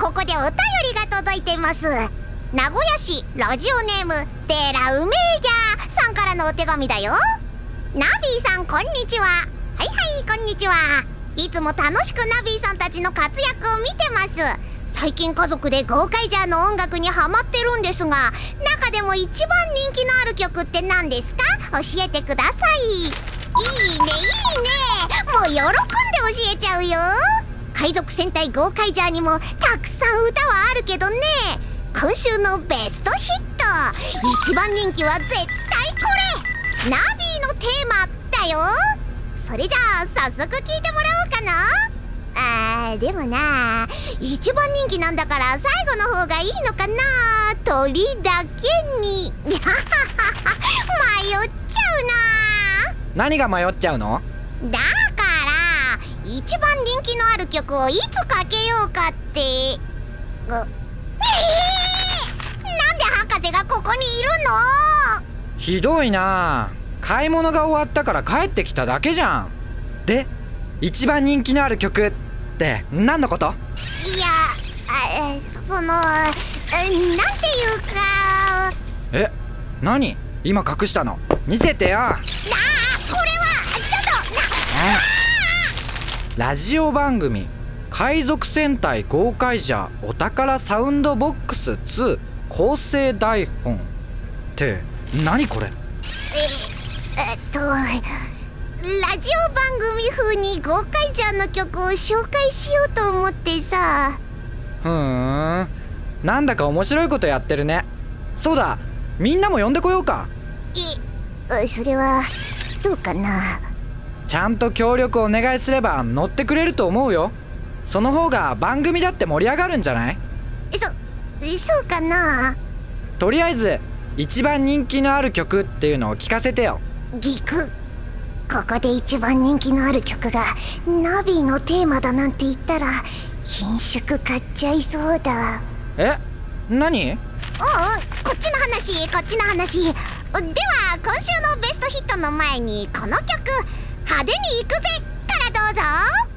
ここでお便りが届いてます。名古屋市ラジオネームテーラウメージャーさんからのお手紙だよ。ナビーさんこんにちは。はいはいこんにちは。いつも楽しくナビーさんたちの活躍を見てます。最近家族でゴーカイジャーの音楽にハマってるんですが中でも一番人気のある曲って何ですか？教えてください。いいねいいね。もう喜んで教えちゃうよ。海賊戦隊ゴーカイジャーにもたくさん歌はあるけどね。今週のベストヒット。一番人気は絶対これ。ナビーのテーマだよ。それじゃあ早速聞いてもらおうかな。あーでもな一番人気なんだから最後の方がいいのかな鳥だけに。迷っちゃう何が迷っちゃうの？なだ一番人気のある曲をいつかけようかって。うえー、なんで博士がここにいるの？ひどいな。買い物が終わったから帰ってきただけじゃん。で一番人気のある曲って何のこと？いやあそそのなんていうか。え何？今隠したの？見せてよ。なあこれはちょっとなラジオ番組「海賊戦隊ゴーカイジャーお宝サウンドボックス2構成台本」って何これ？えっとラジオ番組風にゴーカイジャーの曲を紹介しようと思ってさ。ふーん。なんだか面白いことやってるね。そうだ。みんなも呼んでこようか。えそれはどうかなちゃんと協力お願いすれば乗ってくれると思うよ。その方が番組だって盛り上がるんじゃない？そそうかな？とりあえず一番人気のある曲っていうのを聞かせてよ。ギク。ここで一番人気のある曲がナビのテーマだなんて言ったら品種買っちゃいそうだ。え？何？うんうん。こっちの話こっちの話。では今週のベストヒットの前にこの曲「派手に行くぜ」からどうぞ。